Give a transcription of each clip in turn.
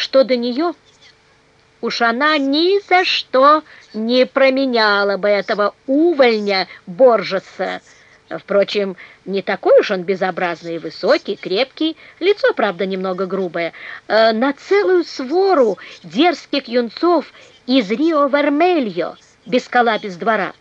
что до нее уж она ни за что не променяла бы этого увольня Боржеса. Впрочем, не такой уж он безобразный высокий, крепкий, лицо, правда, немного грубое, э, на целую свору дерзких юнцов из Рио-Вермельо, без кола, без двора.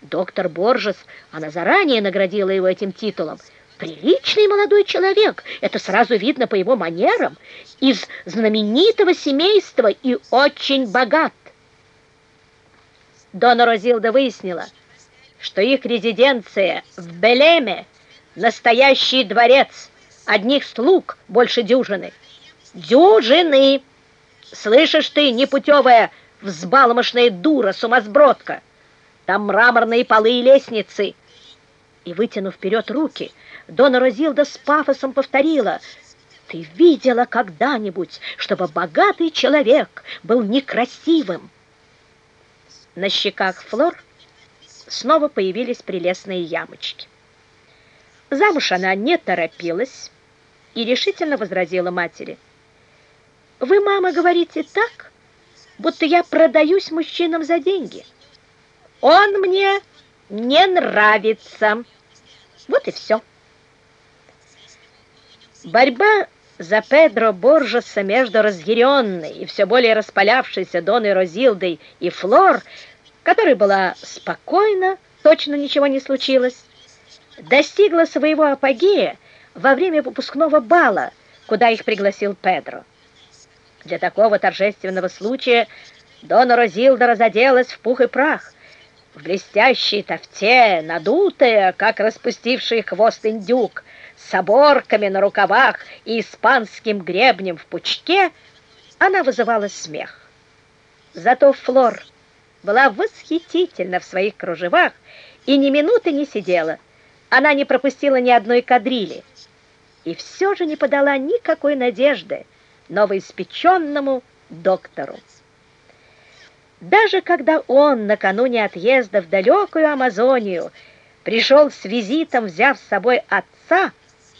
Доктор Боржес, она заранее наградила его этим титулом, Приличный молодой человек, это сразу видно по его манерам, из знаменитого семейства и очень богат. Дона Розилда выяснила, что их резиденция в Белеме – настоящий дворец, одних слуг больше дюжины. Дюжины! Слышишь ты, непутевая, взбалмошная дура, сумасбродка? Там мраморные полы и лестницы. И, вытянув вперед руки, Дона Розилда с пафосом повторила «Ты видела когда-нибудь, чтобы богатый человек был некрасивым?» На щеках Флор снова появились прелестные ямочки. Замуж она не торопилась и решительно возразила матери. «Вы, мама, говорите так, будто я продаюсь мужчинам за деньги. Он мне не нравится. Вот и все». Борьба за Педро Боржеса между разъяренной и все более распалявшейся Доной Розилдой и Флор, которой была спокойна, точно ничего не случилось, достигла своего апогея во время выпускного бала, куда их пригласил Педро. Для такого торжественного случая Дона Розилда разоделась в пух и прах, в блестящей тофте, надутая, как распустивший хвост индюк, с оборками на рукавах и испанским гребнем в пучке, она вызывала смех. Зато Флор была восхитительна в своих кружевах и ни минуты не сидела. Она не пропустила ни одной кадрили и все же не подала никакой надежды новоиспеченному доктору. Даже когда он накануне отъезда в далекую Амазонию пришел с визитом, взяв с собой отца,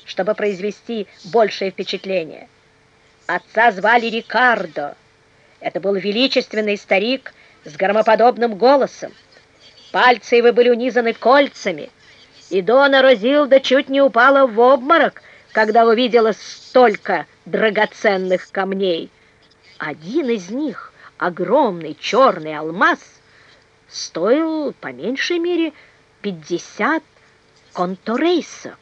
чтобы произвести большее впечатление. Отца звали Рикардо. Это был величественный старик с громоподобным голосом. Пальцы его были унизаны кольцами, и Дона Розилда чуть не упала в обморок, когда увидела столько драгоценных камней. Один из них, огромный черный алмаз, стоил по меньшей мере 50 конторейсов.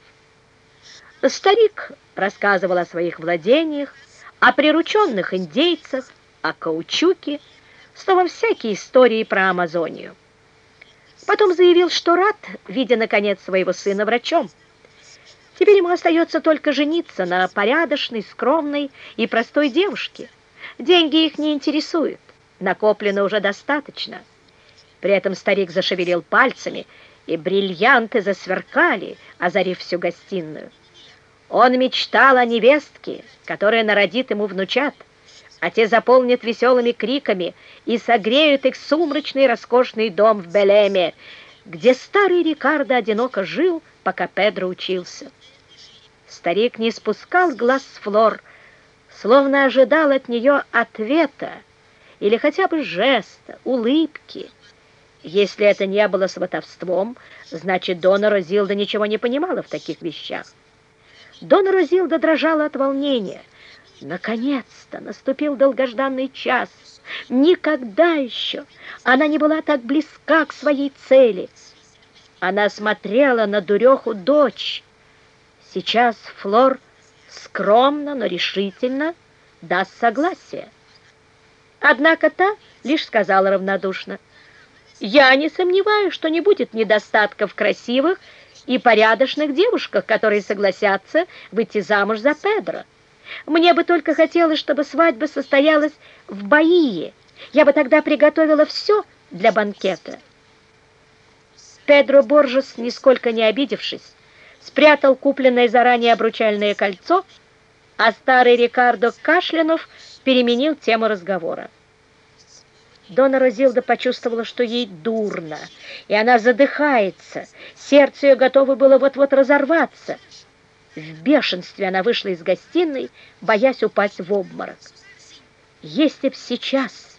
Старик рассказывал о своих владениях, о прирученных индейцах, о каучуке, словом, всякие истории про Амазонию. Потом заявил, что рад, видя, наконец, своего сына врачом. Теперь ему остается только жениться на порядочной, скромной и простой девушке. Деньги их не интересуют, накоплено уже достаточно. При этом старик зашевелил пальцами, и бриллианты засверкали, озарив всю гостиную. Он мечтал о невестке, которая народит ему внучат, а те заполнят веселыми криками и согреют их сумрачный роскошный дом в Белеме, где старый Рикардо одиноко жил, пока Педро учился. Старик не спускал глаз с Флор, словно ожидал от нее ответа или хотя бы жеста, улыбки. Если это не было сватовством, значит, Дона Розилда ничего не понимала в таких вещах. Дона Розилда дрожала от волнения. Наконец-то наступил долгожданный час. Никогда еще она не была так близка к своей цели. Она смотрела на дуреху дочь. Сейчас Флор скромно, но решительно даст согласие. Однако та лишь сказала равнодушно, «Я не сомневаюсь, что не будет недостатков красивых и порядочных девушках, которые согласятся выйти замуж за Педро. Мне бы только хотелось, чтобы свадьба состоялась в Баии. Я бы тогда приготовила все для банкета. Педро Боржес, нисколько не обидевшись, спрятал купленное заранее обручальное кольцо, а старый Рикардо Кашлянов переменил тему разговора. Дона Розилда почувствовала, что ей дурно, и она задыхается. Сердце ее готово было вот-вот разорваться. В бешенстве она вышла из гостиной, боясь упасть в обморок. Если б сейчас